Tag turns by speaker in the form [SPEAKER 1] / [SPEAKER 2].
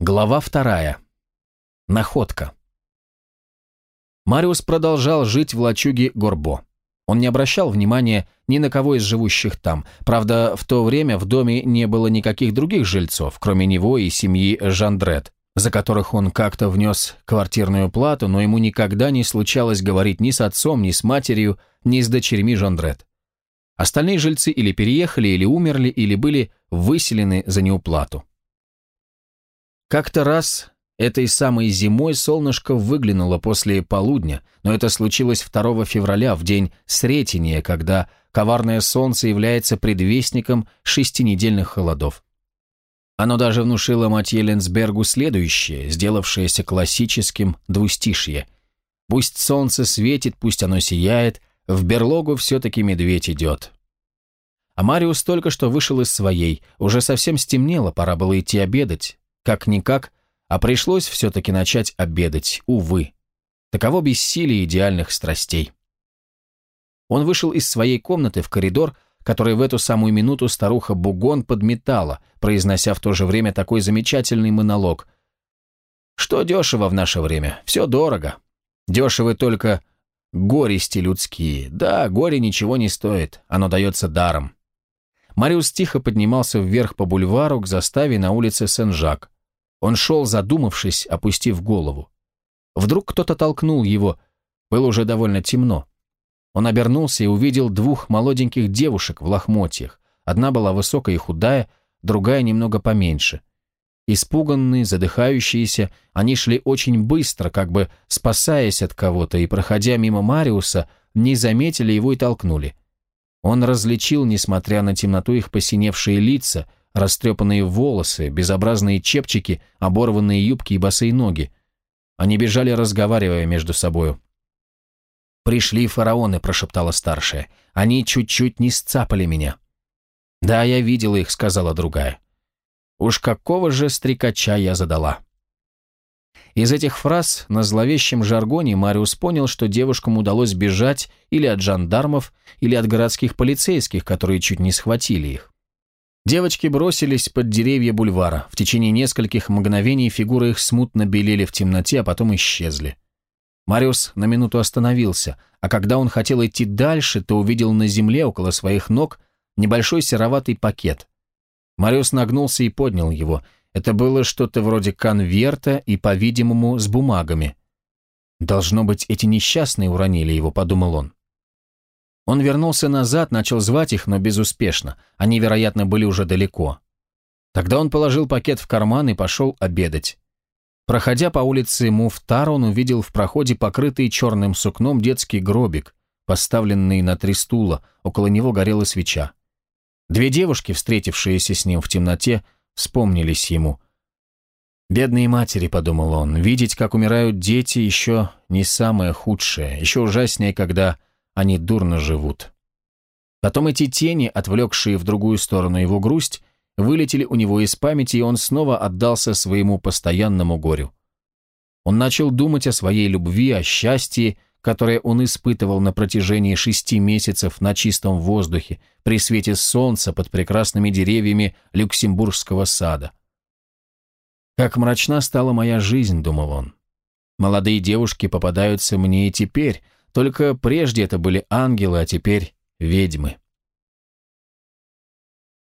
[SPEAKER 1] Глава вторая. Находка. Мариус продолжал жить в лачуге Горбо. Он не обращал внимания ни на кого из живущих там. Правда, в то время в доме не было никаких других жильцов, кроме него и семьи Жандрет, за которых он как-то внес квартирную плату, но ему никогда не случалось говорить ни с отцом, ни с матерью, ни с дочерьми Жандрет. Остальные жильцы или переехали, или умерли, или были выселены за неуплату. Как-то раз этой самой зимой солнышко выглянуло после полудня, но это случилось 2 февраля, в день Сретения, когда коварное солнце является предвестником шестинедельных холодов. Оно даже внушило Матье Ленсбергу следующее, сделавшееся классическим двустишье. «Пусть солнце светит, пусть оно сияет, в берлогу все-таки медведь идет». А Мариус только что вышел из своей, уже совсем стемнело, пора было идти обедать, как-никак, а пришлось все-таки начать обедать, увы. Таково бессилие идеальных страстей. Он вышел из своей комнаты в коридор, который в эту самую минуту старуха Бугон подметала, произнося в то же время такой замечательный монолог. «Что дешево в наше время? Все дорого. Дешевы только горести людские. Да, горе ничего не стоит, оно дается даром». Мариус тихо поднимался вверх по бульвару к заставе на улице Сен-Жак. Он шел, задумавшись, опустив голову. Вдруг кто-то толкнул его. Было уже довольно темно. Он обернулся и увидел двух молоденьких девушек в лохмотьях. Одна была высокая и худая, другая немного поменьше. Испуганные, задыхающиеся, они шли очень быстро, как бы спасаясь от кого-то, и, проходя мимо Мариуса, не заметили его и толкнули. Он различил, несмотря на темноту, их посиневшие лица, растрепанные волосы, безобразные чепчики, оборванные юбки и босые ноги. Они бежали, разговаривая между собою. «Пришли фараоны», — прошептала старшая. «Они чуть-чуть не сцапали меня». «Да, я видела их», — сказала другая. «Уж какого же стрекача я задала». Из этих фраз на зловещем жаргоне Мариус понял, что девушкам удалось бежать или от жандармов, или от городских полицейских, которые чуть не схватили их. Девочки бросились под деревья бульвара. В течение нескольких мгновений фигуры их смутно белели в темноте, а потом исчезли. Мариус на минуту остановился, а когда он хотел идти дальше, то увидел на земле около своих ног небольшой сероватый пакет. Мариус нагнулся и поднял его. Это было что-то вроде конверта и, по-видимому, с бумагами. «Должно быть, эти несчастные уронили его», — подумал он. Он вернулся назад, начал звать их, но безуспешно. Они, вероятно, были уже далеко. Тогда он положил пакет в карман и пошел обедать. Проходя по улице Муфтар, он увидел в проходе покрытый черным сукном детский гробик, поставленный на три стула, около него горела свеча. Две девушки, встретившиеся с ним в темноте, вспомнились ему. «Бедные матери», — подумал он, — «видеть, как умирают дети, еще не самое худшее, еще ужаснее, когда они дурно живут. Потом эти тени, отвлекшие в другую сторону его грусть, вылетели у него из памяти, и он снова отдался своему постоянному горю. Он начал думать о своей любви, о счастье, которое он испытывал на протяжении шести месяцев на чистом воздухе, при свете солнца под прекрасными деревьями Люксембургского сада. «Как мрачна стала моя жизнь», — думал он. «Молодые девушки попадаются мне и теперь, только прежде это были ангелы, а теперь ведьмы.